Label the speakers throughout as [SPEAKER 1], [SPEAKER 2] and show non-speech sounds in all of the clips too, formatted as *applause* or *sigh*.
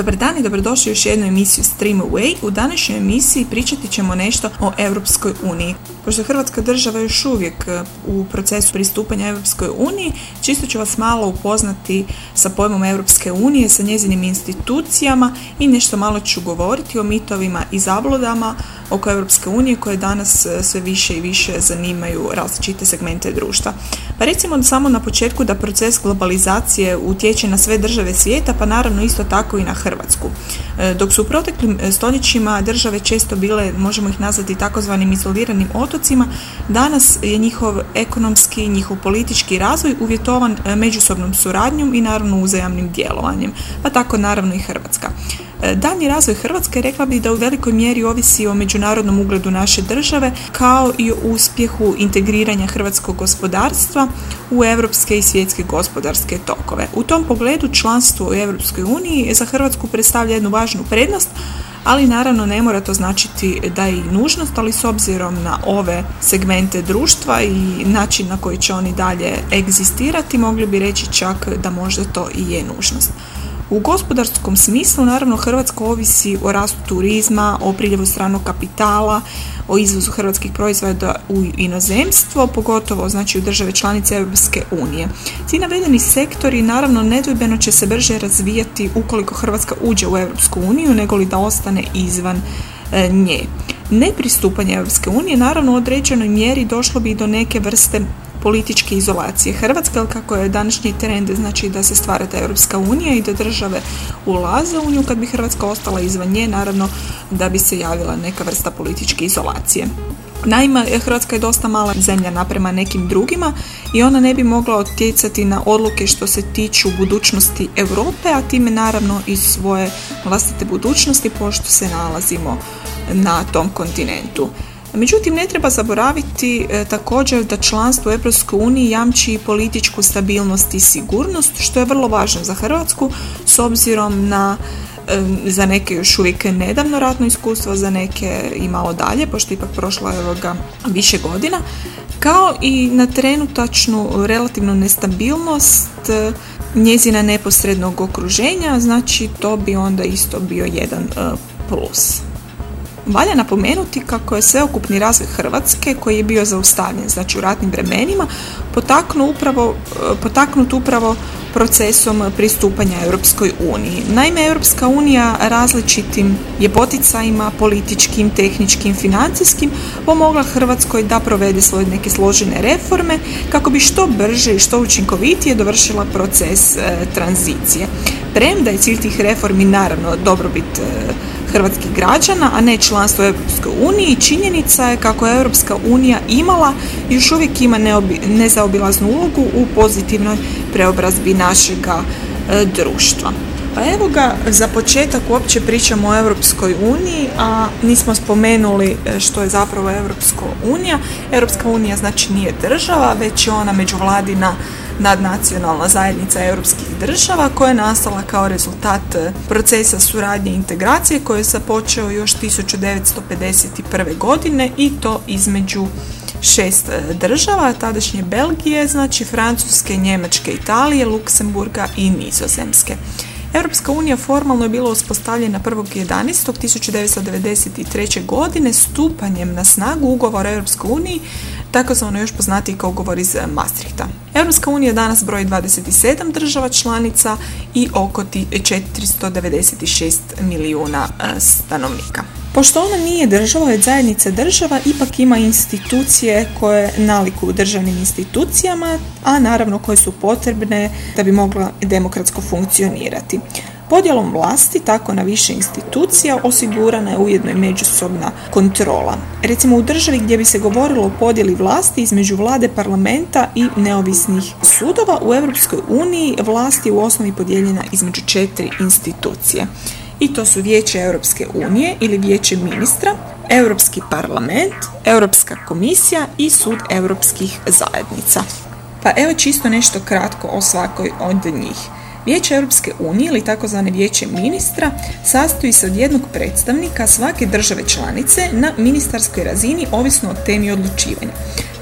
[SPEAKER 1] Dobar dan i dobrodošli u još jednu emisiju Stream Away. U današnjoj emisiji pričati ćemo nešto o Europskoj uniji. Pošto je Hrvatska država još uvijek e, u procesu pristupanja Europskoj uniji, čisto ću vas malo upoznati sa pojmom Europske unije, sa njezinim institucijama i nešto malo ću govoriti o mitovima i zabludama oko Europske unije koje danas e, sve više i više zanimaju različite segmente društva. Pa recimo samo na početku da proces globalizacije utječe na sve države svijeta, pa naravno isto tako i na Hrvatsku. E, dok su u proteklim e, stoljećima države često bile, možemo ih nazvati takozvanim izoliranim otocima, danas je njihov ekonomski, njihov politički razvoj uvjetovan međusobnom suradnjom i naravno uzajamnim djelovanjem, pa tako naravno i Hrvatska. Danji razvoj Hrvatske rekla bih da u velikoj mjeri ovisi o međunarodnom ugledu naše države kao i o uspjehu integriranja hrvatskog gospodarstva u europske i svjetske gospodarske tokove. U tom pogledu članstvo u Europskoj uniji za Hrvatsku predstavlja jednu važnu prednost, ali naravno ne mora to značiti da je i nužnost, ali s obzirom na ove segmente društva i način na koji će oni dalje egzistirati, mogli bi reći čak da možda to i je nužnost. U gospodarskom smislu naravno Hrvatska ovisi o rastu turizma, o priljevu stranog kapitala, o izvozu hrvatskih proizvoda u inozemstvo, pogotovo znači u države članice Europske unije. Ti navedeni sektori naravno nedvojbeno će se brže razvijati ukoliko Hrvatska uđe u Europsku uniju nego li da ostane izvan e, nje. Nepristupanje Europske unije naravno u određenoj mjeri došlo bi do neke vrste političke izolacije Hrvatske, ali kako je današnji trend znači da se stvara ta Europska unija i da države ulaze u nju, kad bi Hrvatska ostala izvan nje, naravno da bi se javila neka vrsta političke izolacije. Naime, Hrvatska je dosta mala zemlja naprema nekim drugima i ona ne bi mogla utjecati na odluke što se tiču budućnosti Europe, a time naravno i svoje vlastite budućnosti pošto se nalazimo na tom kontinentu. Međutim, ne treba zaboraviti e, također da članstvo u EU jamči političku stabilnost i sigurnost, što je vrlo važno za Hrvatsku s obzirom na e, za neke još uvijek nedavno ratno iskustvo, za neke i malo dalje, pošto ipak prošlo je ga više godina, kao i na trenutačnu relativnu nestabilnost e, njezina neposrednog okruženja, znači to bi onda isto bio jedan plus. Valja napomenuti kako je sveukupni razvoj Hrvatske koji je bio zaustavljen znači u ratnim vremenima potaknut upravo, potaknut upravo procesom pristupanja Europskoj uniji. Naime, Europska unija različitim je poticajima, političkim, tehničkim, financijskim pomogla Hrvatskoj da provede svoje neke složene reforme kako bi što brže i što učinkovitije dovršila proces e, tranzicije. Premda je cilj tih reformi naravno dobrobit e, hrvatskih građana, a ne članstvo u Europskoj uniji, činjenica je kako je Europska unija imala i još uvijek ima nezaobilaznu ulogu u pozitivnoj preobrazbi našega e, društva. Pa evo ga, za početak uopće pričamo o Europskoj uniji, a nismo spomenuli e, što je zapravo Europska unija. Europska unija znači nije država, već je ona međuvladina nadnacionalna zajednica europskih država koja je nastala kao rezultat procesa suradnje i integracije koji je započeo još 1951. godine i to između šest e, država, tadašnje Belgije, znači Francuske, Njemačke, Italije, Luksemburga i Nizozemske. Europska unija formalno je bila uspostavljena 1.11.1993. godine stupanjem na snagu ugovora Europskoj uniji, takozvano još poznatiji kao ugovor iz Maastrichta. Europska unija danas broji 27 država članica i oko 496 milijuna e, stanovnika. Pošto ona nije država, već zajednica država, ipak ima institucije koje nalikuju državnim institucijama, a naravno koje su potrebne da bi mogla demokratsko funkcionirati. Podjelom vlasti, tako na više institucija, osigurana je ujedno i međusobna kontrola. Recimo u državi gdje bi se govorilo o podjeli vlasti između vlade parlamenta i neovisnih sudova, u Europskoj uniji vlast je u osnovi podijeljena između četiri institucije. I to su Vijeće Europske unije ili Vijeće ministra, Europski parlament, Europska komisija i Sud europskih zajednica. Pa evo čisto nešto kratko o svakoj od njih. Vijeće Europske unije ili takozvane vijeće ministra sastoji se od jednog predstavnika svake države članice na ministarskoj razini ovisno o temi odlučivanja.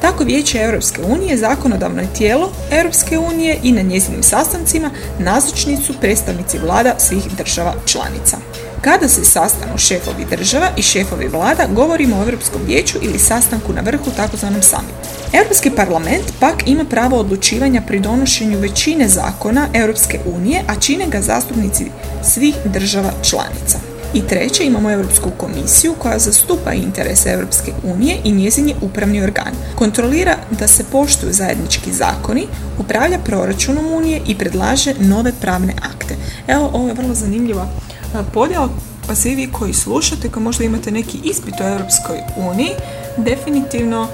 [SPEAKER 1] Tako Vijeće Europske unije zakonodavno je tijelo Europske unije i na njezinim sastancima nazočni su predstavnici vlada svih država članica. Kada se sastanu šefovi država i šefovi vlada, govorimo o Europskom vijeću ili sastanku na vrhu takozvanom samitu. Europski parlament pak ima pravo odlučivanja pri donošenju većine zakona Europske unije, a čine ga zastupnici svih država članica. I treće, imamo Europsku komisiju koja zastupa interese Europske unije i njezin je upravni organ. Kontrolira da se poštuju zajednički zakoni, upravlja proračunom unije i predlaže nove pravne akte. Evo, ovo je vrlo zanimljiva podjela, pa svi vi koji slušate, koji možda imate neki ispit u Europskoj uniji, definitivno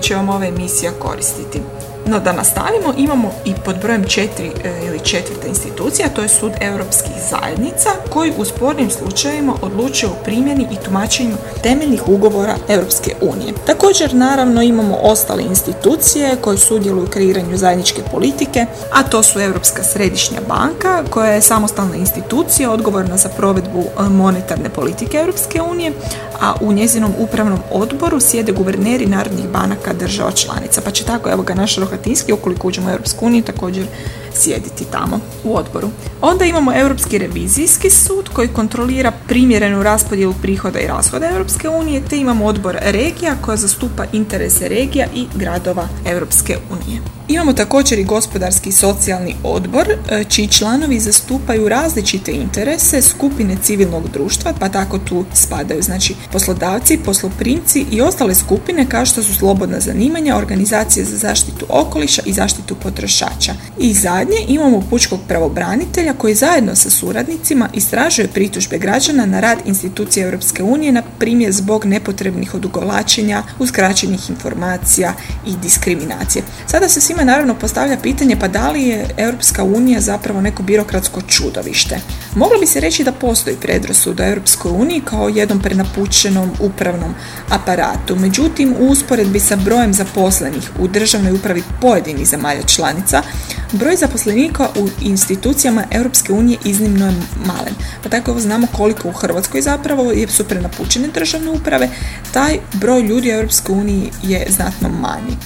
[SPEAKER 1] će vam ova emisija koristiti. No da nastavimo, imamo i pod brojem četiri e, ili četvrta institucija, to je Sud europskih zajednica, koji u spornim slučajevima odlučuje o primjeni i tumačenju temeljnih ugovora Europske unije. Također, naravno, imamo ostale institucije koje sudjeluju u kreiranju zajedničke politike, a to su Europska središnja banka, koja je samostalna institucija odgovorna za provedbu e, monetarne politike Europske unije, a u njezinom upravnom odboru sjede guverneri narodnih banaka država članica. Pa će tako, evo ga, naš Rohatinski, ukoliko uđemo u Europsku uniju, također sjediti tamo u odboru. Onda imamo Europski revizijski sud koji kontrolira primjerenu raspodjelu prihoda i rashoda Europske unije, te imamo odbor regija koja zastupa interese regija i gradova Europske unije. Imamo također i gospodarski i socijalni odbor, e, čiji članovi zastupaju različite interese skupine civilnog društva, pa tako tu spadaju znači poslodavci, posloprimci i ostale skupine kao što su slobodna zanimanja, organizacije za zaštitu okoliša i zaštitu potrošača. I zadnje imamo pučkog pravobranitelja koji zajedno sa suradnicima istražuje pritužbe građana na rad institucije Europske unije, na primjer zbog nepotrebnih odugovlačenja, uskraćenih informacija i diskriminacije. Sada se svima naravno postavlja pitanje pa da li je Europska unija zapravo neko birokratsko čudovište. Moglo bi se reći da postoji predrasud o Europskoj uniji kao jednom prenapučenom upravnom aparatu. Međutim, u usporedbi sa brojem zaposlenih u državnoj upravi pojedinih zemalja članica, broj zaposlenika u institucijama Europske unije iznimno je malen. Pa tako znamo koliko u Hrvatskoj zapravo su prenapučene državne uprave, taj broj ljudi u Europskoj uniji je znatno manji.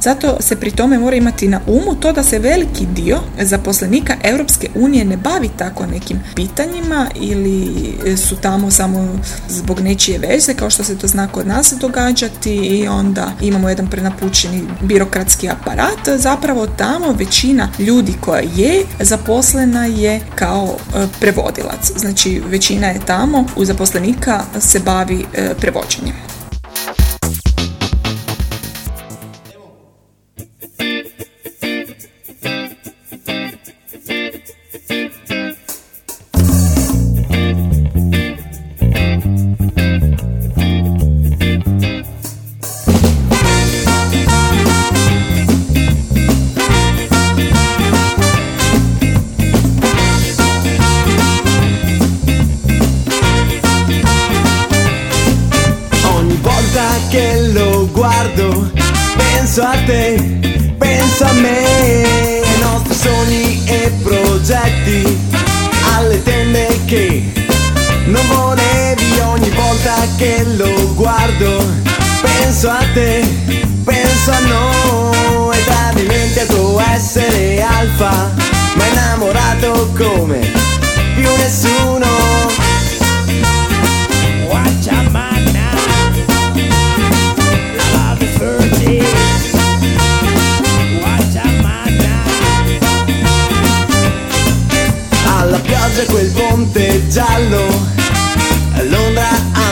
[SPEAKER 1] Zato se pri tome mora imati na umu to da se veliki dio zaposlenika Europske unije ne bavi tako nekim pitanjima ili su tamo samo zbog nečije veze kao što se to zna kod nas događati i onda imamo jedan prenapučeni birokratski aparat. Zapravo tamo većina ljudi koja je zaposlena je kao e, prevodilac. Znači većina je tamo u zaposlenika se bavi e, prevođenjem.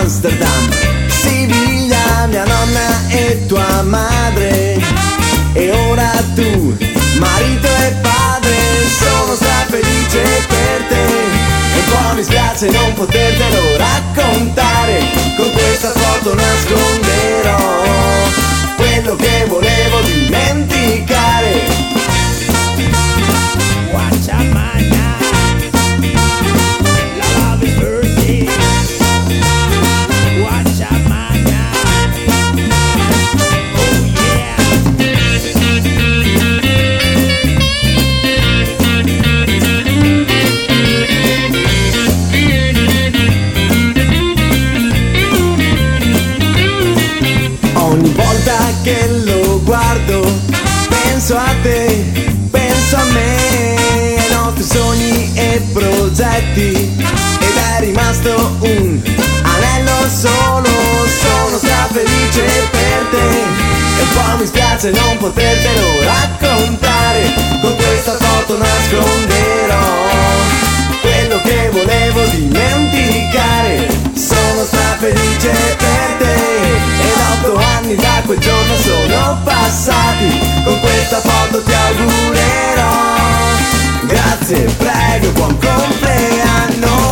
[SPEAKER 2] Amsterdam, Siviglia, mia nonna e tua madre E ora tu, marito e padre Sono strafelice per te spiace non potertelo raccontare, con questa foto nasconderò quello che volevo dimenticare. Rimasto un anello solo, sono strafelice per te. E un po' mi spiace non potertelo raccontare, con questa foto nasconderò quello che volevo dimenticare, sono strafelice per te otto anni da quel giorno sono passati. Con questa foto ti augurerò. Grazie, prego, buon compleanno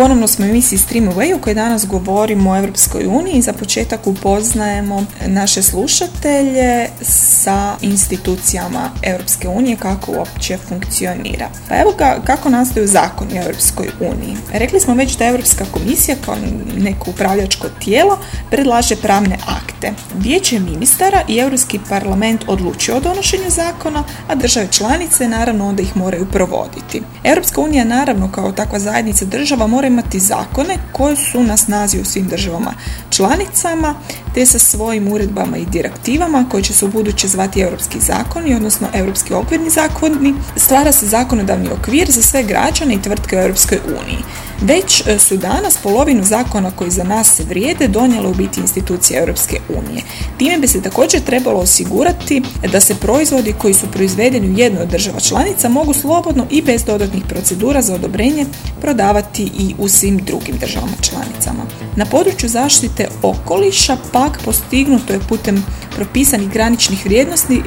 [SPEAKER 1] ponovno smo u emisiji Stream Away u kojoj danas govorimo o Europskoj uniji. Za početak upoznajemo naše slušatelje sa institucijama Europske unije, kako uopće funkcionira. Pa evo ga, kako nastaju zakoni u Europskoj uniji. Rekli smo već da Europska komisija kao neko upravljačko tijelo predlaže pravne akte. Vijeće ministara i Europski parlament odlučuje o donošenju zakona, a države članice naravno onda ih moraju provoditi. Europska unija naravno kao takva zajednica država mora imati zakone koji su na snazi u svim državama članicama te sa svojim uredbama i direktivama koji će se u buduće zvati europski zakoni, odnosno europski okvirni zakoni, stvara se zakonodavni okvir za sve građane i tvrtke u Europskoj uniji. Već e, su danas polovinu zakona koji za nas vrijede donijele u biti institucije Europske unije. Time bi se također trebalo osigurati da se proizvodi koji su proizvedeni u jednoj od država članica mogu slobodno i bez dodatnih procedura za odobrenje prodavati i u svim drugim državama članicama. Na području zaštite okoliša pak postignuto je putem propisanih graničnih vrijednosti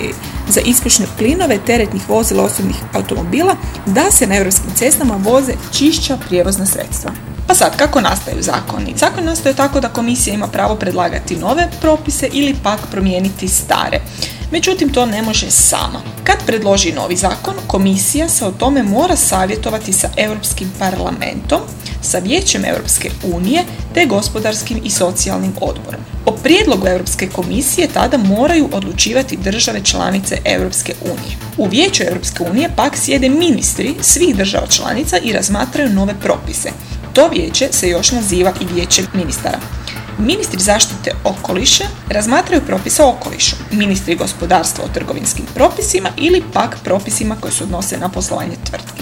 [SPEAKER 1] za ispušne plinove teretnih vozila osobnih automobila da se na europskim cestama voze čišća prijevozna sredstva. sredstva. Sad, kako nastaju zakoni? Zakon nastaju tako da komisija ima pravo predlagati nove propise ili pak promijeniti stare. Međutim, to ne može sama. Kad predloži novi zakon, komisija se o tome mora savjetovati sa Europskim parlamentom, sa Vijećem Europske unije te gospodarskim i socijalnim odborom. O prijedlogu Europske komisije tada moraju odlučivati države članice Europske unije. U Vijeću Europske unije pak sjede ministri svih država članica i razmatraju nove propise. To vijeće se još naziva i vijeće ministara. Ministri zaštite okoliša razmatraju propise o okolišu, ministri gospodarstva o trgovinskim propisima ili pak propisima koji se odnose na poslovanje tvrtki.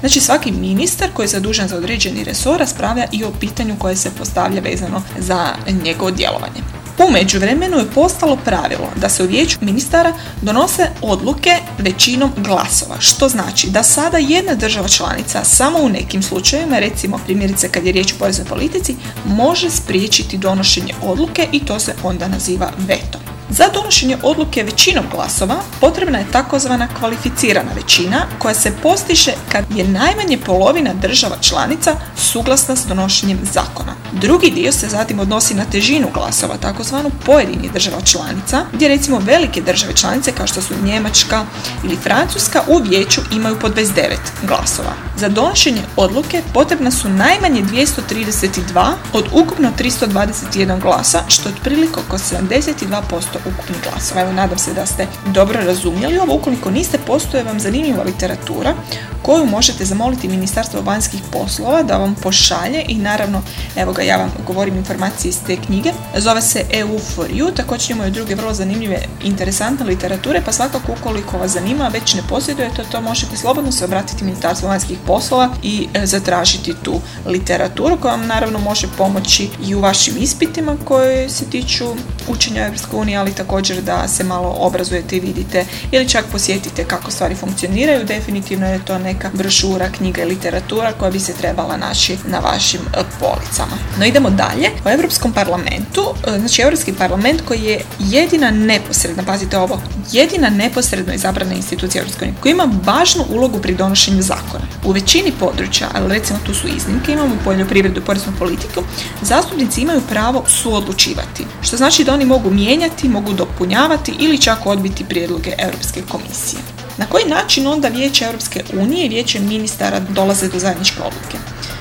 [SPEAKER 1] Znači svaki ministar koji je zadužen za određeni resor raspravlja i o pitanju koje se postavlja vezano za njegovo djelovanje. U međuvremenu je postalo pravilo da se u vijeću ministara donose odluke većinom glasova, što znači da sada jedna država članica samo u nekim slučajevima, recimo primjerice kad je riječ o poreznoj politici, može spriječiti donošenje odluke i to se onda naziva veto. Za donošenje odluke većinom glasova potrebna je takozvana kvalificirana većina koja se postiže kad je najmanje polovina država članica suglasna s donošenjem zakona. Drugi dio se zatim odnosi na težinu glasova, takozvanu pojedinih država članica, gdje recimo velike države članice kao što su Njemačka ili Francuska u vijeću imaju po 29 glasova. Za donošenje odluke potrebna su najmanje 232 od ukupno 321 glasa, što je otprilike oko 72% ukupnih glasova. Evo, nadam se da ste dobro razumjeli ovo. Ukoliko niste, postoje vam zanimljiva literatura koju možete zamoliti Ministarstvo vanjskih poslova da vam pošalje i naravno, evo ga, ja vam govorim informacije iz te knjige. Zove se EU for you, također imamo i druge vrlo zanimljive, interesantne literature, pa svakako ukoliko vas zanima, već ne posjedujete, to možete slobodno se obratiti Ministarstvu vanjskih poslova i e, zatražiti tu literaturu koja vam naravno može pomoći i u vašim ispitima koje se tiču učenja unije, ali također da se malo obrazujete i vidite ili čak posjetite kako stvari funkcioniraju. Definitivno je to neka brošura, knjiga i literatura koja bi se trebala naći na vašim e, policama. No idemo dalje. U Europskom parlamentu, e, znači Europski parlament koji je jedina neposredna, pazite ovo, jedina neposredno izabrana institucija Europske unije koja ima važnu ulogu pri donošenju zakona. U većini područja, ali recimo tu su iznimke, imamo poljoprivredu i poreznu politiku, zastupnici imaju pravo suodlučivati, što znači da oni mogu mijenjati, mogu dopunjavati ili čak odbiti prijedloge Europske komisije. Na koji način onda Vijeće Europske unije i Vijeće ministara dolaze do zajedničke odluke?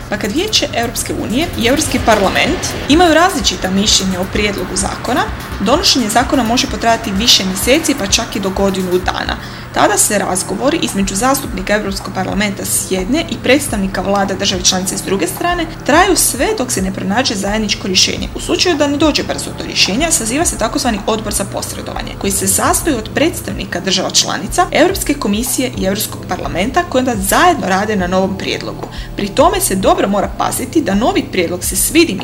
[SPEAKER 1] Pa kad Vijeće Europske unije i Europski parlament imaju različita mišljenja o prijedlogu zakona, donošenje zakona može potrajati više mjeseci pa čak i do godinu dana. Tada se razgovori između zastupnika Europskog parlamenta s jedne i predstavnika vlada države članice s druge strane traju sve dok se ne pronađe zajedničko rješenje. U slučaju da ne dođe brzo do rješenja, saziva se takozvani odbor za posredovanje, koji se sastoji od predstavnika država članica, Europske komisije i Europskog parlamenta koji onda zajedno rade na novom prijedlogu. Pri tome se dobro mora paziti da novi prijedlog se svidi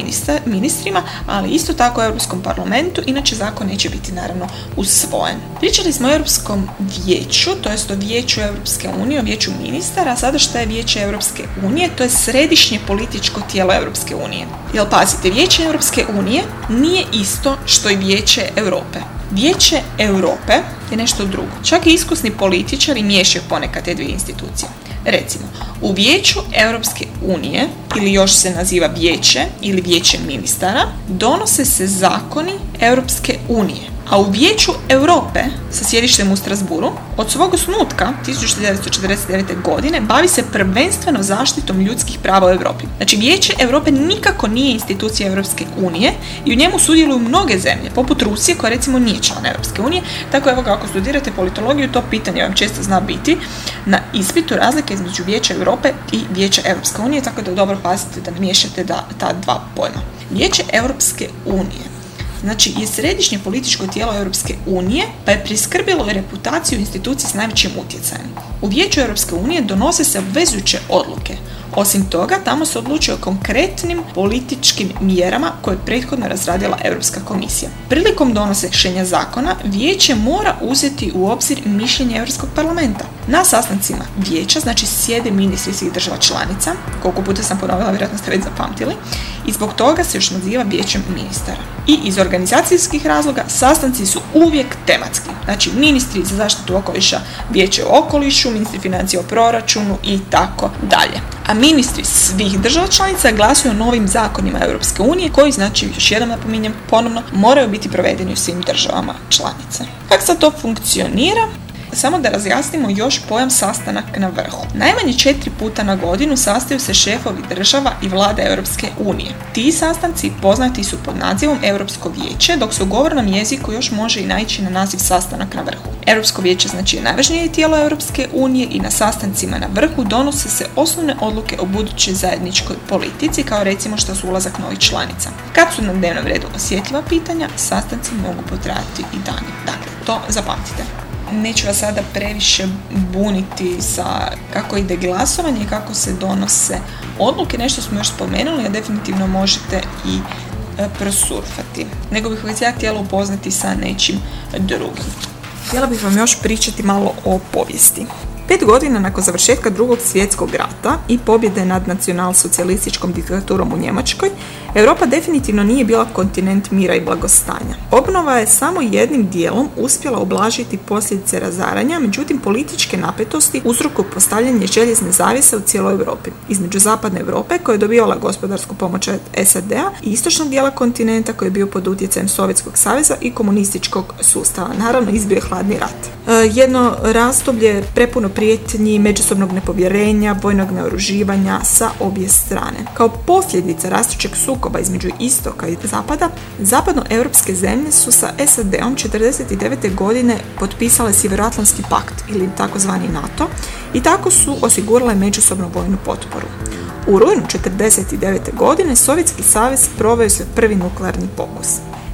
[SPEAKER 1] ministrima, ali isto tako Europskom parlamentu, inače zakon neće biti naravno usvojen. Pričali smo o Europskom vijeću vijeću, to jest o vijeću Europske unije, o vijeću ministara, a sada što je vijeće Europske unije, to je središnje političko tijelo Europske unije. Jel pazite, vijeće Europske unije nije isto što i vijeće Europe. Vijeće Europe je nešto drugo. Čak i iskusni političari miješaju ponekad te dvije institucije. Recimo, u vijeću Europske unije, ili još se naziva vijeće ili vijeće ministara, donose se zakoni Europske unije a u Vijeću Europe sa sjedištem u Strasburu od svog osnutka 1949. godine bavi se prvenstveno zaštitom ljudskih prava u Europi. Znači Vijeće Europe nikako nije institucija Europske unije i u njemu sudjeluju mnoge zemlje, poput Rusije koja recimo nije član Europske unije, tako evo ga ako studirate politologiju to pitanje vam često zna biti na ispitu razlike između Vijeća Europe i Vijeća Europske unije, tako da dobro pazite da ne miješate da, ta dva pojma. Vijeće Europske unije znači je središnje političko tijelo Europske unije, pa je priskrbilo reputaciju institucije s najvećim utjecajem. U Vijeću Europske unije donose se obvezujuće odluke osim toga, tamo se odlučuje o konkretnim političkim mjerama koje je prethodno razradila Europska komisija. Prilikom donošenja zakona, vijeće mora uzeti u obzir mišljenje Europskog parlamenta. Na sastancima vijeća, znači sjede ministri svih država članica, koliko puta sam ponovila, vjerojatno ste već zapamtili, i zbog toga se još naziva vijećem ministara. I iz organizacijskih razloga sastanci su uvijek tematski. Znači, ministri za zaštitu okoliša, vijeće o okolišu, ministri financija o proračunu i tako dalje a ministri svih država članica glasuju o novim zakonima Europske unije koji, znači, još jednom napominjem, ponovno moraju biti provedeni u svim državama članica. Kako sad to funkcionira? Samo da razjasnimo još pojam sastanak na vrhu. Najmanje četiri puta na godinu sastaju se šefovi država i vlade Europske unije. Ti sastanci poznati su pod nazivom Europsko vijeće, dok se u govornom jeziku još može i naići na naziv sastanak na vrhu. Europsko vijeće znači je najvažnije tijelo Europske unije i na sastancima na vrhu donose se osnovne odluke o budućoj zajedničkoj politici, kao recimo što su ulazak novih članica. Kad su na dnevnom redu osjetljiva pitanja, sastanci mogu potrajati i dani. Dakle, to zapamtite neću vas sada previše buniti sa kako ide glasovanje i kako se donose odluke. Nešto smo još spomenuli, a definitivno možete i e, prosurfati. Nego bih vas ja htjela upoznati sa nečim drugim. Htjela bih vam još pričati malo o povijesti. Pet godina nakon završetka drugog svjetskog rata i pobjede nad nacionalsocijalističkom diktaturom u Njemačkoj, Europa definitivno nije bila kontinent mira i blagostanja. Obnova je samo jednim dijelom uspjela oblažiti posljedice razaranja, međutim političke napetosti uzroku postavljanje željezne zavise u cijeloj Europi. Između zapadne Europe koja je dobivala gospodarsku pomoć od SAD-a i istočnog dijela kontinenta koji je bio pod utjecajem Sovjetskog saveza i komunističkog sustava. Naravno, izbio je hladni rat. E, jedno razdoblje prepuno prijetnji, međusobnog nepovjerenja, vojnog naoruživanja sa obje strane. Kao posljedica rastućeg sukoba sukoba između istoka i zapada, zapadnoeuropske zemlje su sa SAD-om 1949. godine potpisale Sjeveroatlantski pakt ili takozvani NATO i tako su osigurale međusobnu vojnu potporu. U rujnu 1949. godine Sovjetski savez proveo se prvi nuklearni pokus.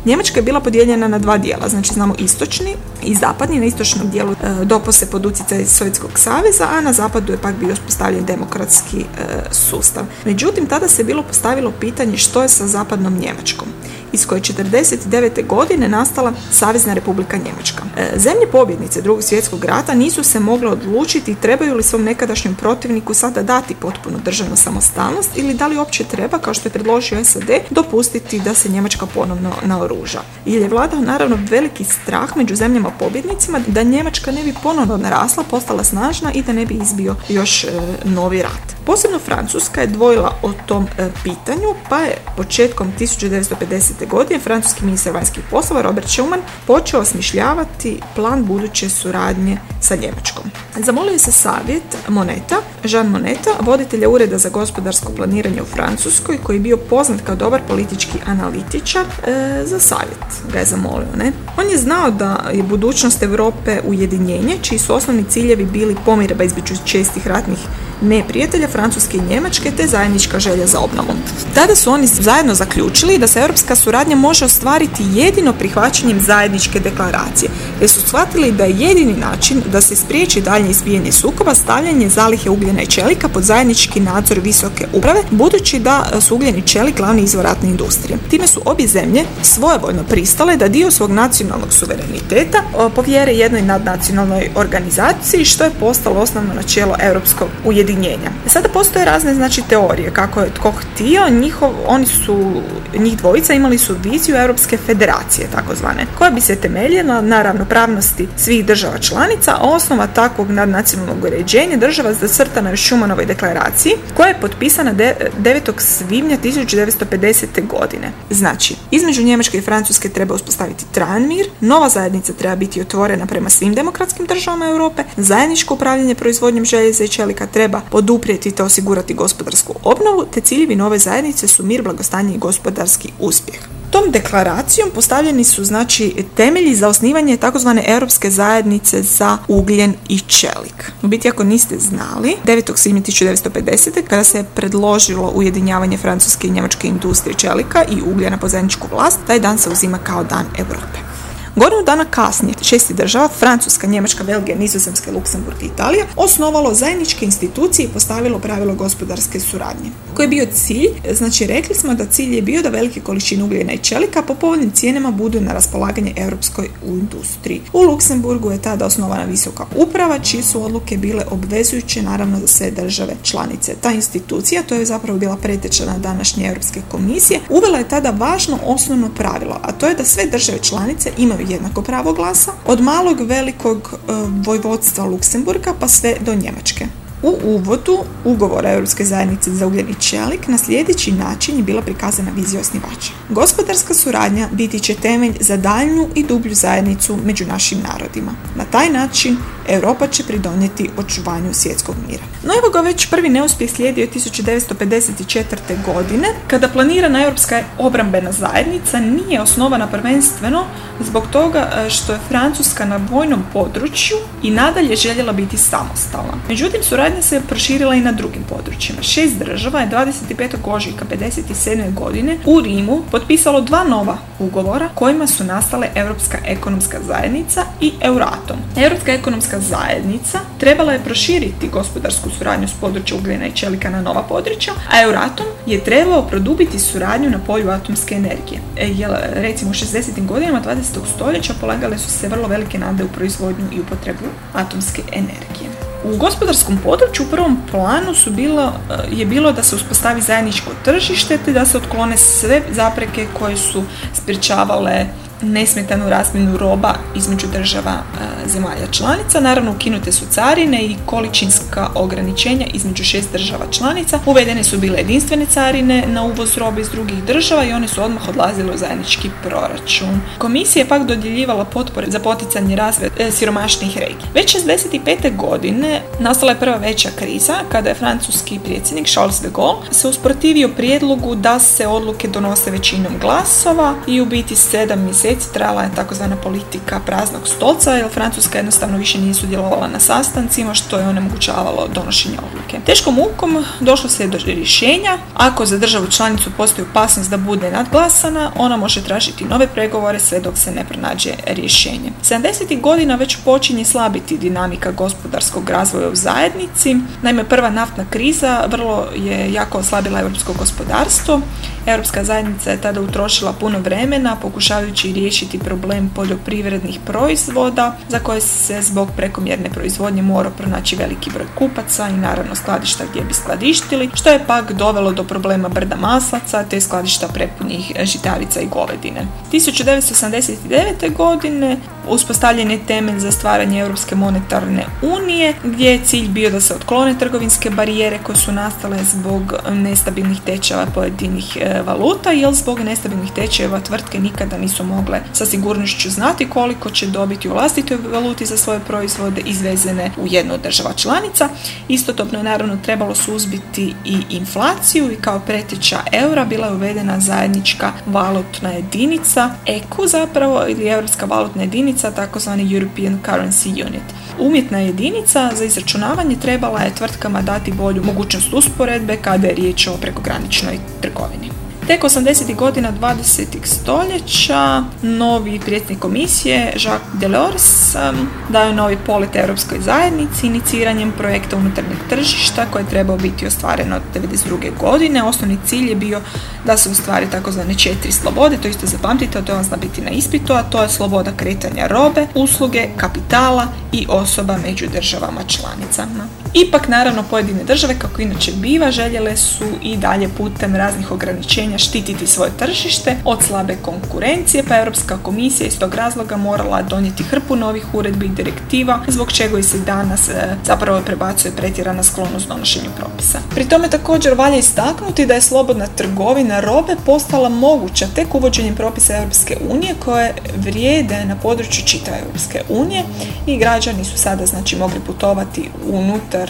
[SPEAKER 1] Njemačka je bila podijeljena na dva dijela, znači znamo istočni i zapadni. Na istočnom dijelu e, dopo se pod utjecaj Sovjetskog saveza, a na zapadu je pak bio uspostavljen demokratski e, sustav. Međutim, tada se bilo postavilo pitanje što je sa zapadnom Njemačkom iz koje 1949. godine nastala Savezna republika Njemačka. E, zemlje pobjednice drugog svjetskog rata nisu se mogle odlučiti trebaju li svom nekadašnjem protivniku sada dati potpunu državnu samostalnost ili da li uopće treba, kao što je predložio SAD, dopustiti da se Njemačka ponovno naoruža. Jer je vladao naravno veliki strah među zemljama pobjednicima da Njemačka ne bi ponovno narasla, postala snažna i da ne bi izbio još e, novi rat. Posebno Francuska je dvojila o tom e, pitanju, pa je početkom 1950. godine francuski ministar vanjskih poslova Robert Schuman počeo osmišljavati plan buduće suradnje sa Njemačkom. Zamolio se savjet Moneta, Jean Moneta, voditelja Ureda za gospodarsko planiranje u Francuskoj, koji je bio poznat kao dobar politički analitičar, e, za savjet ga je zamolio. Ne? On je znao da je budućnost Europe ujedinjenje, čiji su osnovni ciljevi bili pomirba između čestih ratnih neprijatelja Francuske i Njemačke te zajednička želja za obnovom. Tada su oni zajedno zaključili da se europska suradnja može ostvariti jedino prihvaćanjem zajedničke deklaracije, jer su shvatili da je jedini način da se spriječi daljnje izbijanje sukoba stavljanje zalihe ugljena i čelika pod zajednički nadzor visoke uprave, budući da su ugljen i čelik glavni izvor ratne industrije. Time su obje zemlje svojevoljno pristale da dio svog nacionalnog suvereniteta povjere jednoj nadnacionalnoj organizaciji, što je postalo osnovno načelo europskog ujedinjenja ujedinjenja. Sada postoje razne znači teorije kako je tko htio, njihov, oni su, njih dvojica imali su viziju Europske federacije takozvane, koja bi se temeljila na ravnopravnosti svih država članica, a osnova takvog nadnacionalnog uređenja država zacrtana u Šumanovoj deklaraciji, koja je potpisana 9. svibnja 1950. godine. Znači, između Njemačke i Francuske treba uspostaviti trajan mir, nova zajednica treba biti otvorena prema svim demokratskim državama Europe, zajedničko upravljanje proizvodnjom željeza i čelika treba poduprijeti te osigurati gospodarsku obnovu, te ciljevi nove zajednice su mir, blagostanje i gospodarski uspjeh. Tom deklaracijom postavljeni su znači temelji za osnivanje takozvane europske zajednice za ugljen i čelik. U biti ako niste znali, 9. svibnja 1950. kada se je predložilo ujedinjavanje francuske i njemačke industrije čelika i ugljena po zajedničku vlast, taj dan se uzima kao dan Europe. Godinu dana kasnije, šesti država, Francuska, Njemačka, Belgija, Nizozemska, Luksemburg i Italija, osnovalo zajedničke institucije i postavilo pravilo gospodarske suradnje. Koji je bio cilj? Znači, rekli smo da cilj je bio da velike količine ugljena i čelika po povoljnim cijenama budu na raspolaganje europskoj industriji. U Luksemburgu je tada osnovana visoka uprava, čije su odluke bile obvezujuće naravno za sve države članice. Ta institucija, to je zapravo bila preteča današnje Europske komisije, uvela je tada važno osnovno pravilo, a to je da sve države članice imaju jednako pravo glasa, od malog velikog e, vojvodstva Luksemburga pa sve do Njemačke. U uvodu ugovora Europske zajednice za ugljen i čelik na sljedeći način je bila prikazana vizija osnivača. Gospodarska suradnja biti će temelj za daljnju i dublju zajednicu među našim narodima. Na taj način Europa će pridonijeti očuvanju svjetskog mira. No evo ga već prvi neuspjeh slijedio 1954. godine, kada planirana Europska obrambena zajednica nije osnovana prvenstveno zbog toga e, što je Francuska na vojnom području i nadalje željela biti samostalna. Međutim, suradnja se proširila i na drugim područjima. Šest država je 25. ožujka 57. godine u Rimu potpisalo dva nova ugovora kojima su nastale Europska ekonomska zajednica i Euratom. Europska ekonomska zajednica trebala je proširiti gospodarsku suradnju s područja ugljena i čelika na nova područja, a Euratom je trebao produbiti suradnju na polju atomske energije. E, jer, recimo u 60. godinama 20. stoljeća polagale su se vrlo velike nade u proizvodnju i upotrebu atomske energije. U gospodarskom području u prvom planu su bilo, e, je bilo da se uspostavi zajedničko tržište te da se otklone sve zapreke koje su sprječavale nesmetanu razmjenu roba između država e, zemalja članica. Naravno, ukinute su carine i količinska ograničenja između šest država članica. Uvedene su bile jedinstvene carine na uvoz robe iz drugih država i one su odmah odlazile u zajednički proračun. Komisija je pak dodjeljivala potpore za poticanje razvoja e, siromašnih regija. Već 65. godine nastala je prva veća kriza kada je francuski predsjednik Charles de Gaulle se usprotivio prijedlogu da se odluke donose većinom glasova i u biti sedam mjeseci trajala je takozvana politika praznog stolca jer Francuska jednostavno više nije sudjelovala na sastancima što je onemogućavalo donošenje odluke. Teškom mukom došlo se do rješenja. Ako za državu članicu postoji opasnost da bude nadglasana, ona može tražiti nove pregovore sve dok se ne pronađe rješenje. 70. godina već počinje slabiti dinamika gospodarskog razvoja u zajednici. Naime, prva naftna kriza vrlo je jako oslabila europsko gospodarstvo. Europska zajednica je tada utrošila puno vremena pokušavajući riješiti problem poljoprivrednih proizvoda za koje se zbog prekomjerne proizvodnje mora pronaći veliki broj kupaca i naravno skladišta gdje bi skladištili, što je pak dovelo do problema brda maslaca te skladišta prepunih žitarica i govedine. 1989. godine uspostavljen je temelj za stvaranje Europske monetarne unije gdje je cilj bio da se otklone trgovinske barijere koje su nastale zbog nestabilnih tečeva pojedinih e, valuta jer zbog nestabilnih tečajeva tvrtke nikada nisu mogle sa sigurnošću znati koliko će dobiti u vlastitoj valuti za svoje proizvode izvezene u jednu država članica. Istotopno je naravno trebalo suzbiti i inflaciju i kao preteča eura bila je uvedena zajednička valutna jedinica EKU zapravo ili europska valutna jedinica takozvani European Currency Unit. Umjetna jedinica za izračunavanje trebala je tvrtkama dati bolju mogućnost usporedbe kada je riječ o prekograničnoj trgovini. Tek 80. godina 20. stoljeća novi predsjednik komisije Jacques Delors um, daju novi polet Europskoj zajednici iniciranjem projekta unutarnjeg tržišta koje je trebao biti ostvareno od 1992. godine. Osnovni cilj je bio da se ustvari takozvane četiri slobode, to isto zapamtite, to vam zna biti na ispitu, a to je sloboda kretanja robe, usluge, kapitala i osoba među državama članicama. Ipak, naravno, pojedine države, kako inače biva, željele su i dalje putem raznih ograničenja štititi svoje tržište od slabe konkurencije, pa Europska komisija iz tog razloga morala donijeti hrpu novih uredbi i direktiva, zbog čega se danas e, zapravo prebacuje pretjerana sklonost donošenju propisa. Pri tome također valja istaknuti da je slobodna trgovina robe postala moguća tek uvođenjem propisa Europske unije koje vrijede na području čitave Europske unije i građani su sada znači mogli putovati unutar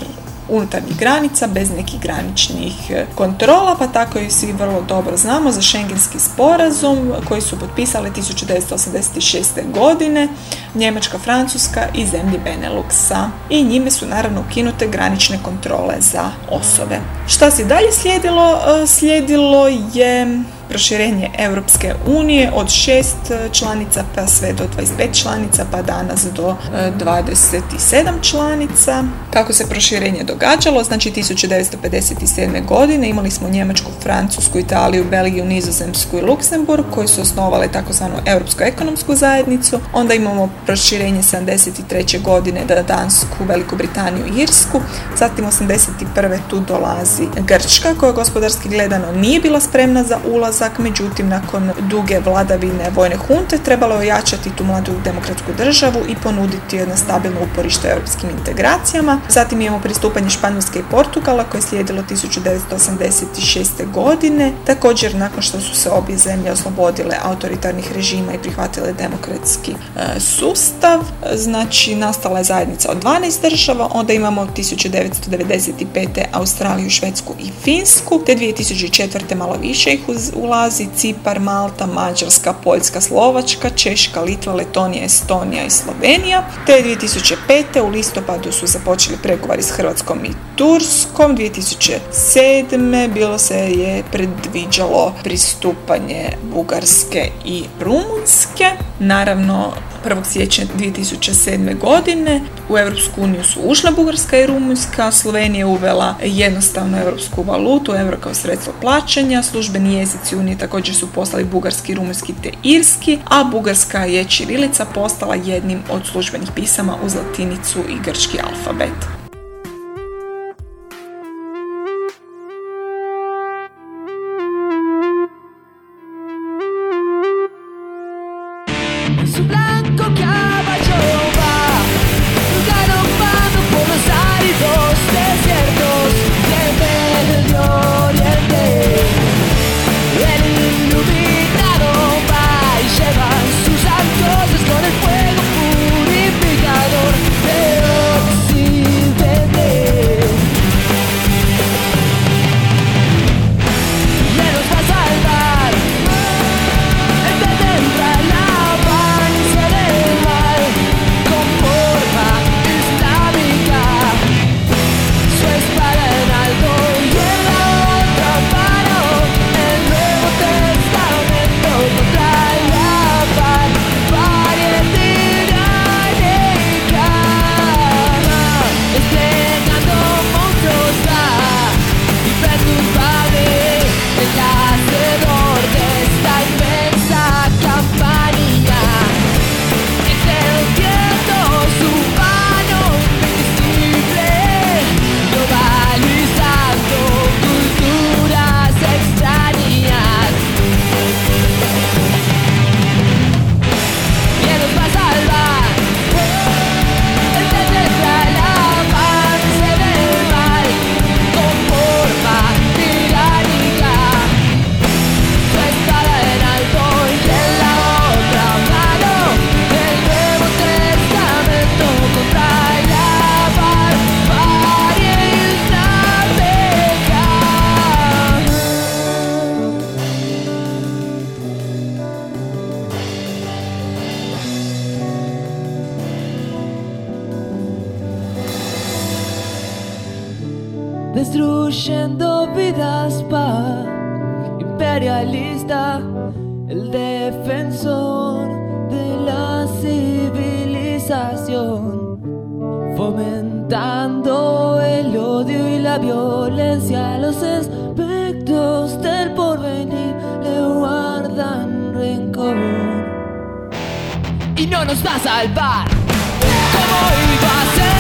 [SPEAKER 1] unutarnjih granica bez nekih graničnih e, kontrola, pa tako i svi vrlo dobro znamo za šengenski sporazum koji su potpisali 1986. godine Njemačka, Francuska i zemlji Beneluxa. I njime su naravno ukinute granične kontrole za osobe. Šta se dalje slijedilo? E, slijedilo je proširenje Europske unije od šest e, članica pa sve do 25 članica pa danas do 27 e, članica. Kako se proširenje događalo? Znači 1957. godine imali smo Njemačku, Francusku, Italiju, Belgiju, Nizozemsku i Luksemburg koji su osnovali takozvanu Europsku ekonomsku zajednicu. Onda imamo proširenje 73. godine da Dansku, Veliku Britaniju i Irsku. Zatim 81. tu dolazi Grčka koja gospodarski gledano nije bila spremna za ulaz međutim nakon duge vladavine vojne hunte trebalo je ojačati tu mladu demokratsku državu i ponuditi jedno stabilno uporište europskim integracijama. Zatim imamo pristupanje Španjolske i Portugala koje je slijedilo 1986. godine. Također nakon što su se obje zemlje oslobodile autoritarnih režima i prihvatile demokratski e, sustav, znači nastala je zajednica od 12 država, onda imamo 1995. Australiju, Švedsku i Finsku, te 2004. malo više ih ulazi Cipar, Malta, Mađarska, Poljska, Slovačka, Češka, Litva, Letonija, Estonija i Slovenija. Te 2005. u listopadu su započeli pregovori s Hrvatskom i Turskom. 2007. bilo se je predviđalo pristupanje Bugarske i Rumunjske. Naravno, 1. siječnja 2007. godine u Europsku uniju su ušla Bugarska i Rumunjska, Slovenija uvela jednostavnu europsku valutu, euro kao sredstvo plaćanja, službeni jezici unije također su poslali bugarski, rumunjski te irski, a bugarska je čirilica postala jednim od službenih pisama uz latinicu i grčki alfabet.
[SPEAKER 3] Fomentando el odio y la violencia, los aspectos del porvenir le guardan rencor y no nos va a salvar. ¿Cómo iba a ser?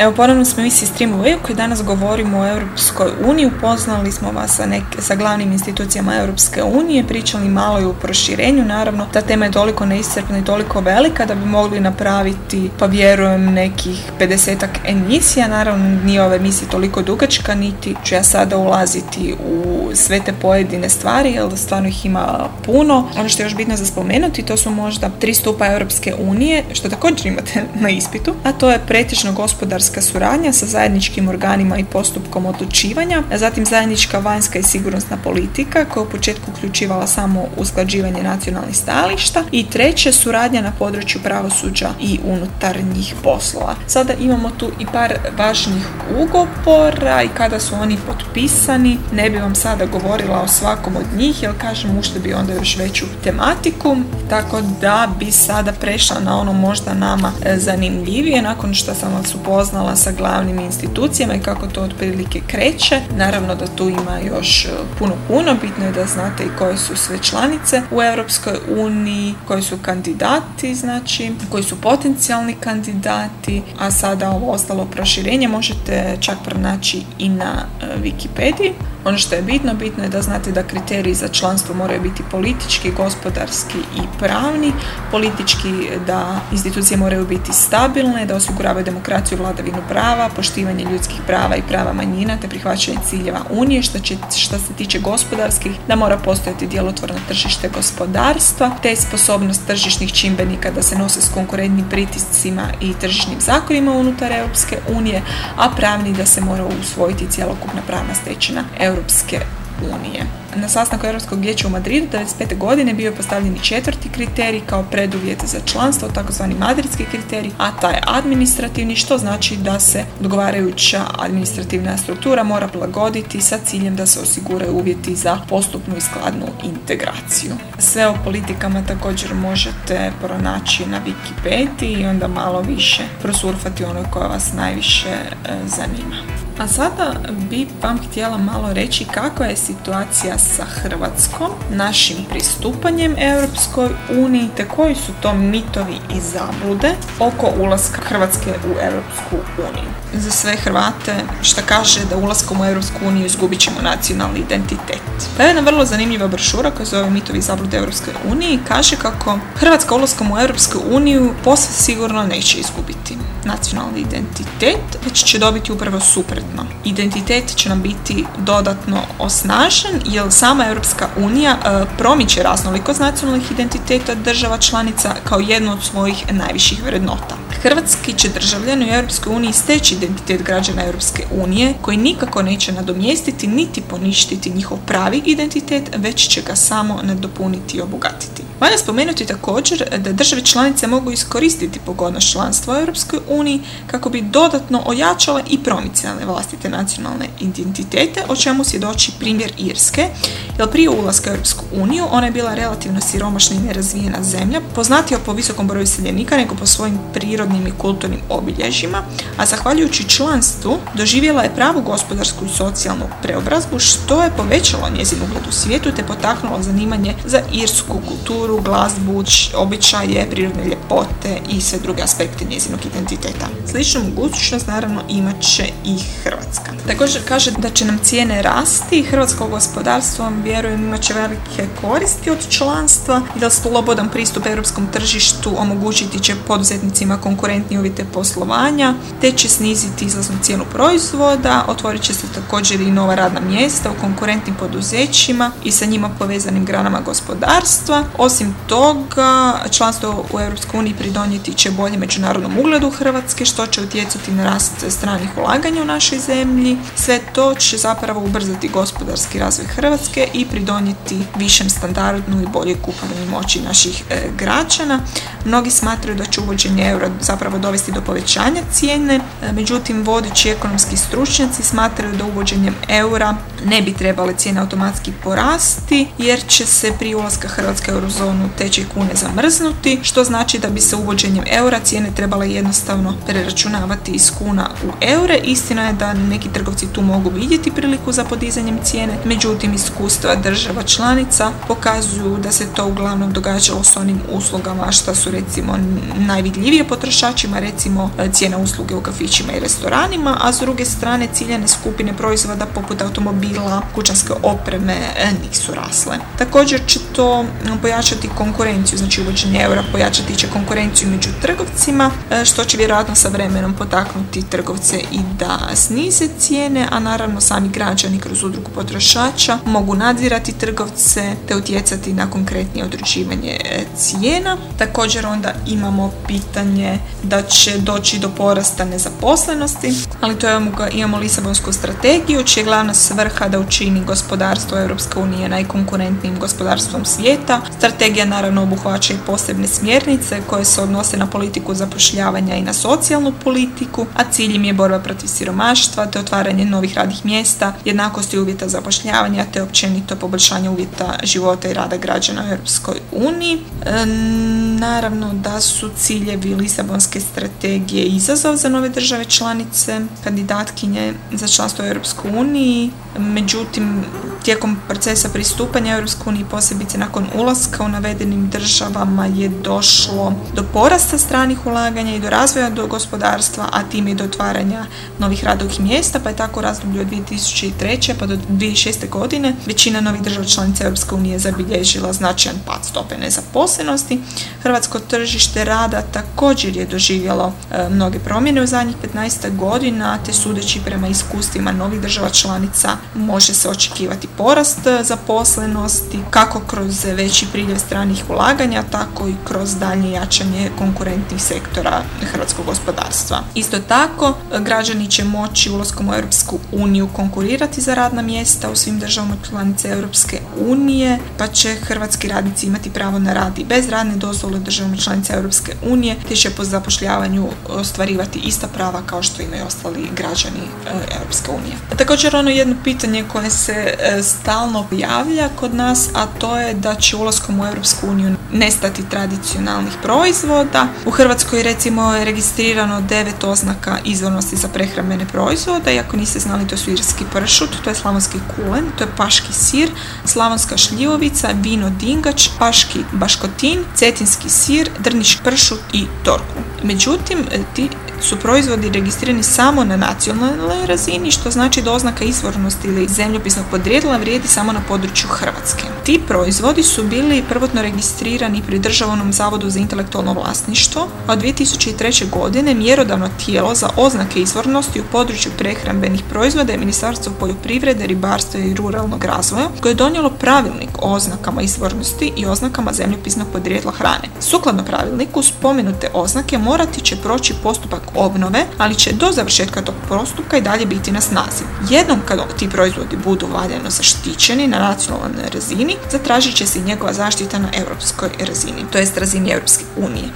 [SPEAKER 1] Evo, ponovno smo emisiji Stream Away koji danas govorimo o Europskoj uniji. Upoznali smo vas sa, neke, sa glavnim institucijama Europske unije, pričali malo i o proširenju. Naravno, ta tema je toliko neiscrpna i toliko velika da bi mogli napraviti, pa vjerujem, nekih 50 emisija. Naravno, nije ova emisija toliko dugačka, niti ću ja sada ulaziti u sve te pojedine stvari, jer stvarno ih ima puno. Ono što je još bitno za spomenuti, to su možda tri stupa Europske unije, što također imate *laughs* na ispitu, a to je pretežno gospodarska suradnja sa zajedničkim organima i postupkom odlučivanja, zatim zajednička vanjska i sigurnosna politika koja u početku uključivala samo usklađivanje nacionalnih stajališta i treće suradnja na području pravosuđa i unutarnjih poslova. Sada imamo tu i par važnih ugovora i kada su oni potpisani, ne bi vam sada govorila o svakom od njih jer kažem ušte bi onda još veću tematiku, tako da bi sada prešla na ono možda nama e, zanimljivije nakon što sam vas upoznala sa glavnim institucijama i kako to otprilike kreće. Naravno da tu ima još e, puno puno, bitno je da znate i koje su sve članice u Europskoj uniji, koji su kandidati, znači, koji su potencijalni kandidati, a sada ovo ostalo proširenje možete čak pronaći i na e, Wikipediji. Ono što je bitno, bitno je da znate da kriteriji za članstvo moraju biti politički, gospodarski i pravni. Politički da institucije moraju biti stabilne, da osiguravaju demokraciju, vladavinu prava, poštivanje ljudskih prava i prava manjina te prihvaćanje ciljeva Unije. Što, će, što se tiče gospodarskih, da mora postojati djelotvorno tržište gospodarstva te sposobnost tržišnih čimbenika da se nose s konkurentnim pritiscima i tržišnim zakonima unutar Europske unije, a pravni da se mora usvojiti cjelokupna pravna stečina Europske unije. Na sastanku Europskog vijeća u Madridu 1995. godine bio je postavljen četvrti kriterij kao preduvjet za članstvo, takozvani madridski kriterij, a taj administrativni, što znači da se odgovarajuća administrativna struktura mora prilagoditi sa ciljem da se osiguraju uvjeti za postupnu i skladnu integraciju. Sve o politikama također možete pronaći na Wikipediji i onda malo više prosurfati ono koje vas najviše e, zanima. A sada bi vam htjela malo reći kakva je situacija sa Hrvatskom, našim pristupanjem Europskoj uniji, te koji su to mitovi i zablude oko ulaska Hrvatske u Europsku uniju. Za sve Hrvate što kaže da ulaskom u Europsku uniju izgubit ćemo nacionalni identitet. Pa jedna vrlo zanimljiva brošura koja zove Mitovi i zablude Europskoj uniji kaže kako Hrvatska ulaskom u Europsku uniju posve sigurno neće izgubiti nacionalni identitet, već će dobiti upravo suprotno. Identitet će nam biti dodatno osnažen jer sama Europska unija e, promiče raznolikost nacionalnih identiteta država članica kao jednu od svojih najviših vrednota. Hrvatski će državljani u Europskoj uniji steći identitet građana Europske unije koji nikako neće nadomjestiti niti poništiti njihov pravi identitet, već će ga samo nadopuniti i obogatiti. Valja spomenuti također da države članice mogu iskoristiti pogodnost članstva u Europskoj uniji kako bi dodatno ojačale i promicale vlastite nacionalne identitete, o čemu svjedoči primjer Irske, jer prije ulaska u Europsku uniju ona je bila relativno siromašna i nerazvijena zemlja, poznatija po visokom broju seljenika nego po svojim prirodnim i kulturnim obilježjima, a zahvaljujući članstvu doživjela je pravu gospodarsku i socijalnu preobrazbu što je povećalo njezin ugled u svijetu te potaknulo zanimanje za irsku kulturu, glazbu, običaje, prirodne ljepote i sve druge aspekte njezinog identiteta. Sličnu mogućnost naravno imat će i Hrvatska. Također kaže da će nam cijene rasti, hrvatsko gospodarstvo vjerujem imat će velike koristi od članstva i da slobodan pristup europskom tržištu omogućiti će poduzetnicima konkurentni uvjete poslovanja, te će sniziti izlaznu cijenu proizvoda, otvorit će se također i nova radna mjesta u konkurentnim poduzećima i sa njima povezanim granama gospodarstva. Osim toga, članstvo u EU pridonijeti će bolje međunarodnom ugledu Hrvatske, što će utjecati na rast stranih ulaganja u našoj zemlji. Sve to će zapravo ubrzati gospodarski razvoj Hrvatske i pridonijeti višem standardnu i bolje kupovnoj moći naših e, građana. Mnogi smatraju da će uvođenje eura zapravo dovesti do povećanja cijene, e, međutim vodeći ekonomski stručnjaci smatraju da uvođenjem eura ne bi trebale cijene automatski porasti jer će se prije ulaska Hrvatske u eurozonu tečaj kune zamrznuti, što znači da bi se uvođenjem eura cijene trebale jednostavno preračunavati iz kuna u eure. Istina je da neki trgovci tu mogu vidjeti priliku za podizanjem cijene, međutim iskustva država članica pokazuju da se to uglavnom događalo s onim uslugama što su recimo najvidljivije potrošačima, recimo cijena usluge u kafićima i restoranima, a s druge strane ciljane skupine proizvoda poput automobila, kućanske opreme e, nisu rasle. Također će to pojačati konkurenciju, znači uvođenje eura pojačati će konkurenciju među trgovcima, e, što će vjerojatno sa vremenom potaknuti trgovce i da snize cijene, a naravno sami građani kroz udrugu potrošača mogu nadzirati trgovce te utjecati na konkretnije određivanje e, cijena. Također onda imamo pitanje da će doći do porasta nezaposlenosti, ali to imamo Lisabonsku strategiju, čija je glavna svrha da učini gospodarstvo Europske unije najkonkurentnijim gospodarstvom svijeta. Strategija naravno obuhvaća i posebne smjernice koje se odnose na politiku zapošljavanja i na socijalnu politiku, a cilj im je borba protiv siromaštva te otvaranje novih radnih mjesta, jednakosti uvjeta zapošljavanja te općenito poboljšanje uvjeta života i rada građana u Europskoj uniji. E, naravno da su ciljevi Lisabonske strategije izazov za nove države članice, kandidatkinje za članstvo u Europskoj uniji, međutim Tijekom procesa pristupanja EU posebice nakon ulaska u navedenim državama je došlo do porasta stranih ulaganja i do razvoja do gospodarstva, a time i do otvaranja novih radovih mjesta, pa je tako u razdoblju od 2003. pa do 2006. godine većina novih država članica EU zabilježila značajan pad stope nezaposlenosti. Hrvatsko tržište rada također je doživjelo e, mnoge promjene u zadnjih 15 godina, te sudeći prema iskustvima novih država članica može se očekivati porast zaposlenosti kako kroz veći priljev stranih ulaganja, tako i kroz dalje jačanje konkurentnih sektora hrvatskog gospodarstva. Isto tako, građani će moći ulaskom u Europsku uniju konkurirati za radna mjesta u svim državama članice Europske unije, pa će hrvatski radnici imati pravo na rad i bez radne dozvole državama članice Europske unije, te će po zapošljavanju ostvarivati ista prava kao što imaju ostali građani e, Europske unije. Također ono jedno pitanje koje se e, stalno javlja kod nas, a to je da će ulaskom u Europsku uniju nestati tradicionalnih proizvoda. U Hrvatskoj recimo je registrirano devet oznaka izvornosti za prehrambene proizvode, iako niste znali to su irski pršut, to je slavonski kulen, to je paški sir, slavonska šljivovica, vino dingač, paški baškotin, cetinski sir, drniš pršut i torku. Međutim, ti su proizvodi registrirani samo na nacionalnoj razini, što znači da oznaka izvornosti ili zemljopisnog podrijetla vrijedi samo na području Hrvatske. Ti proizvodi su bili prvotno registrirani pri Državnom zavodu za intelektualno vlasništvo, a od 2003. godine mjerodavno tijelo za oznake izvornosti u području prehrambenih proizvoda je Ministarstvo poljoprivrede, ribarstva i ruralnog razvoja, koje je donijelo pravilnik o oznakama izvornosti i oznakama zemljopisnog podrijetla hrane. Sukladno pravilniku, spomenute oznake morati će proći postupak obnove, ali će do završetka tog postupka i dalje biti na snazi. Jednom kad ti proizvodi budu valjano zaštićeni na nacionalnoj razini, zatražit će se i njegova zaštita na europskoj razini, to jest razini Europske unije.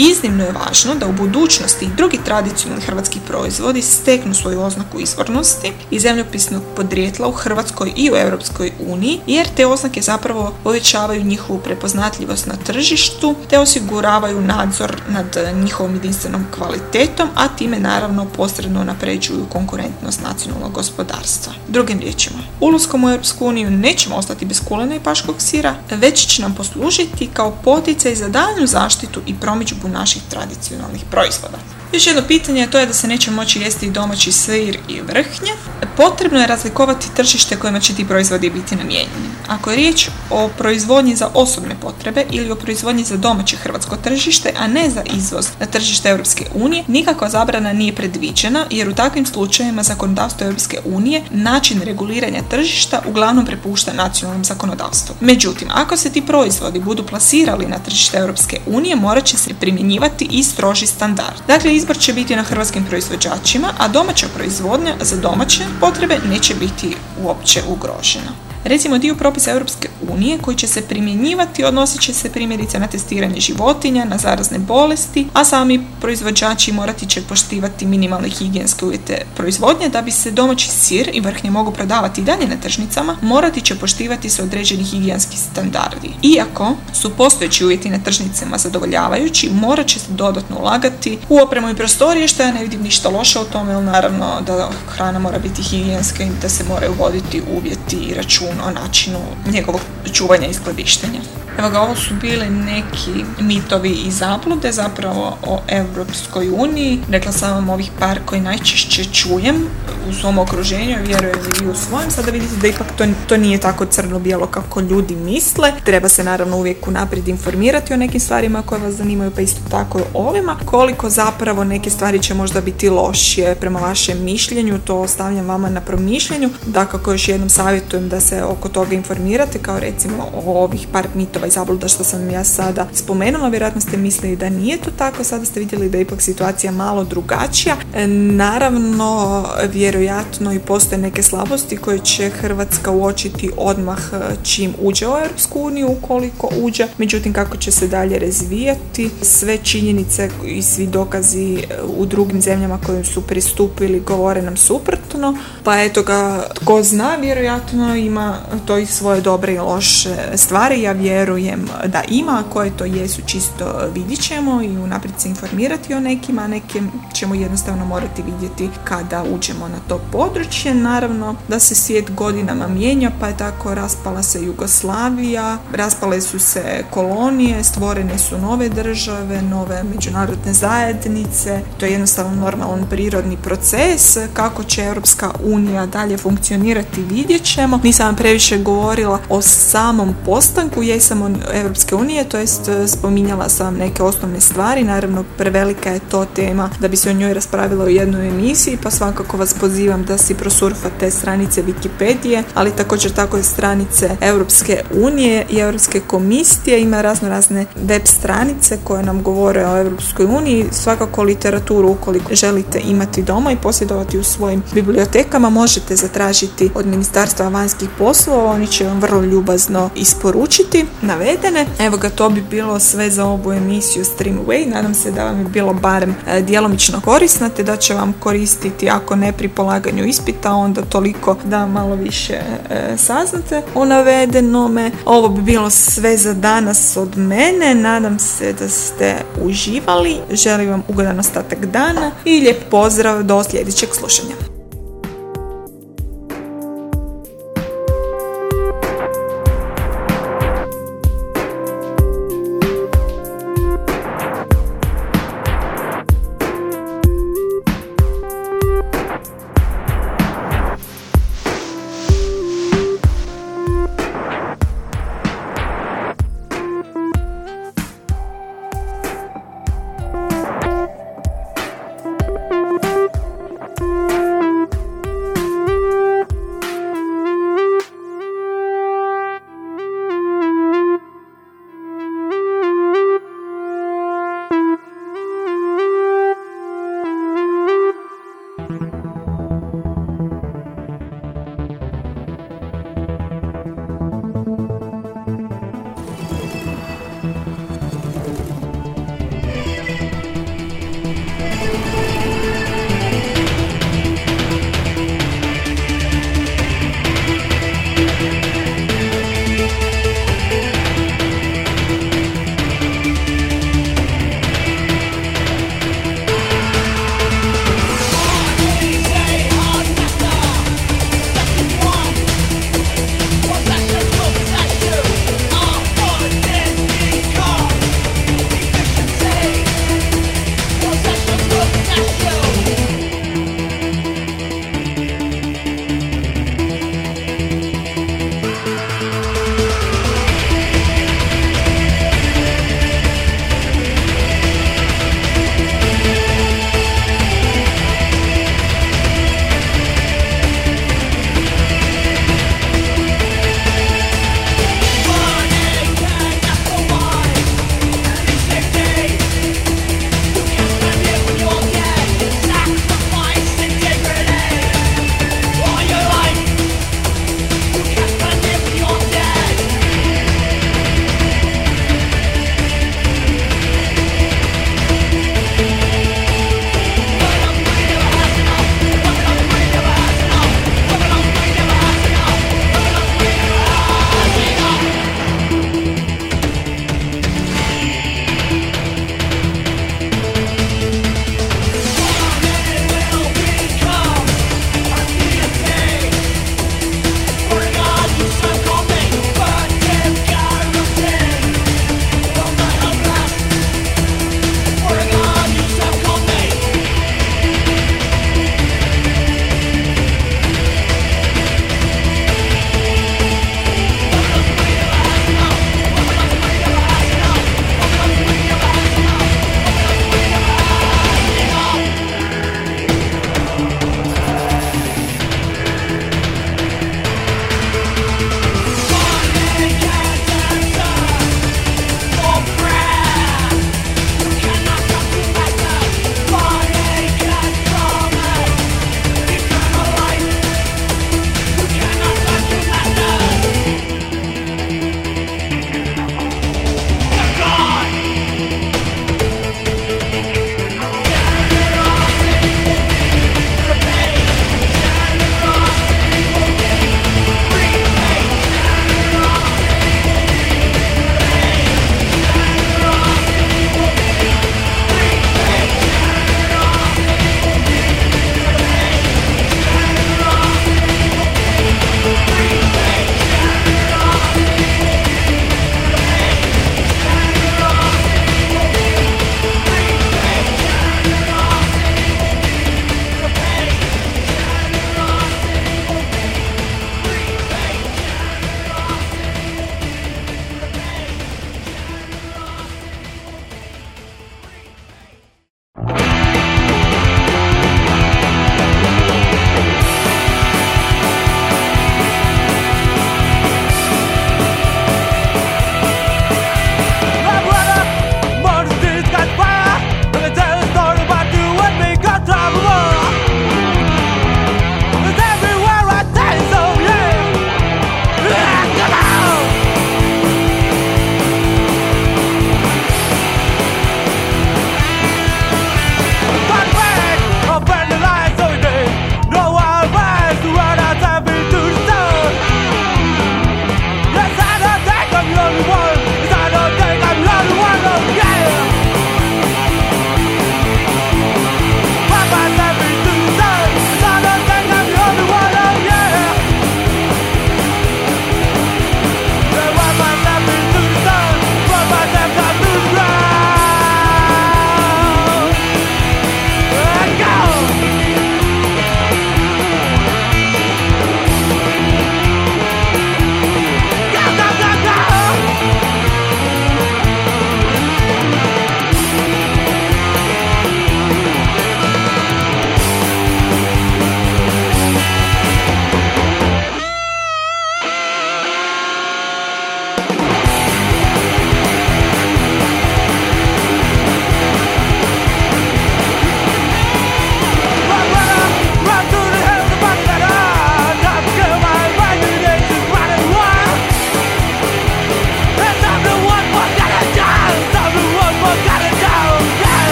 [SPEAKER 1] Iznimno je važno da u budućnosti i drugi tradicionalni hrvatski proizvodi steknu svoju oznaku izvornosti i zemljopisnog podrijetla u Hrvatskoj i u Europskoj uniji, jer te oznake zapravo povećavaju njihovu prepoznatljivost na tržištu te osiguravaju nadzor nad njihovom jedinstvenom kvalitetom, a time naravno posredno napređuju konkurentnost nacionalnog gospodarstva. Drugim riječima, ulaskom u Europsku uniju nećemo ostati bez kulena i paškog sira, već će nam poslužiti kao poticaj za daljnju zaštitu i promičbu naših tradicionalnih proizvoda. Još jedno pitanje to je da se neće moći jesti domaći sir i vrhnje. Potrebno je razlikovati tržište kojima će ti proizvodi biti namijenjeni. Ako je riječ o proizvodnji za osobne potrebe ili o proizvodnji za domaće hrvatsko tržište, a ne za izvoz na tržište Europske unije, nikakva zabrana nije predviđena jer u takvim slučajevima zakonodavstvo Europske unije način reguliranja tržišta uglavnom prepušta nacionalnom zakonodavstvu. Međutim, ako se ti proizvodi budu plasirali na tržište Europske unije, morat će se primjenjivati i stroži standard. Dakle, izbor će biti na hrvatskim proizvođačima, a domaća proizvodnja za domaće potrebe neće biti uopće ugrožena. Recimo dio propisa Europske unije koji će se primjenjivati odnosit će se primjerice na testiranje životinja, na zarazne bolesti, a sami proizvođači morati će poštivati minimalne higijenske uvjete proizvodnje da bi se domaći sir i vrhnje mogu prodavati i dalje na tržnicama, morati će poštivati se određeni higijenski standardi. Iako su postojeći uvjeti na tržnicama zadovoljavajući, morat će se dodatno ulagati u opremu i prostorije, što ja ne vidim ništa loše u tome, jer naravno da hrana mora biti higijenska i da se moraju voditi uvjeti i račun o načinu njegovog čuvanja i skladištenja. Evo ga, ovo su bili neki mitovi i zablude zapravo o Europskoj uniji. Rekla sam vam ovih par koji najčešće čujem u svom okruženju, vjerujem i u svojem. Sada vidite da ipak to, to nije tako crno-bijelo kako ljudi misle. Treba se naravno uvijek unaprijed informirati o nekim stvarima koje vas zanimaju, pa isto tako i ovima. Koliko zapravo neke stvari će možda biti lošije prema vašem mišljenju, to ostavljam vama na promišljenju. Da kako još jednom savjetujem da se oko toga informirate, kao recimo o ovih par mitova i zabluda što sam ja sada spomenula. Vjerojatno ste mislili da nije to tako, sada ste vidjeli da je ipak situacija malo drugačija. E, naravno, vjerojatno i postoje neke slabosti koje će Hrvatska uočiti odmah e, čim uđe u Europsku uniju, ukoliko uđe. Međutim, kako će se dalje razvijati, sve činjenice i svi dokazi e, u drugim zemljama kojim su pristupili govore nam suprotno. Pa eto ga, tko zna, vjerojatno ima to i svoje dobre i loše stvari. Ja vjerujem da ima, koje to jesu čisto vidjet ćemo i unaprijed se informirati o nekima, neke ćemo jednostavno morati vidjeti kada uđemo na to područje. Naravno da se svijet godinama mijenja, pa je tako raspala se Jugoslavija, raspale su se kolonije, stvorene su nove države, nove međunarodne zajednice. To je jednostavno normalan prirodni proces. Kako će Europska unija dalje funkcionirati vidjet ćemo. Nisam previše govorila o samom postanku jesam Europske unije, to jest spominjala sam neke osnovne stvari. Naravno, prevelika je to tema da bi se o njoj raspravila u jednoj emisiji, pa svakako vas pozivam da si prosurfate stranice Wikipedije, ali također tako i stranice Europske unije i Europske komisije. Ima razno razne web stranice koje nam govore o Europskoj uniji. Svakako literaturu ukoliko želite imati doma i posjedovati u svojim bibliotekama možete zatražiti od Ministarstva vanjskih poslova. Oni će vam vrlo ljubazno isporučiti navedene. Evo ga, to bi bilo sve za ovu emisiju Streamway. Nadam se da vam je bilo barem e, djelomično korisno, te da će vam koristiti ako ne pri polaganju ispita, onda toliko da malo više e, saznate o navedenome. Ovo bi bilo sve za danas od mene. Nadam se da ste uživali. Želim vam ugodan ostatak dana i lijep pozdrav do sljedećeg slušanja.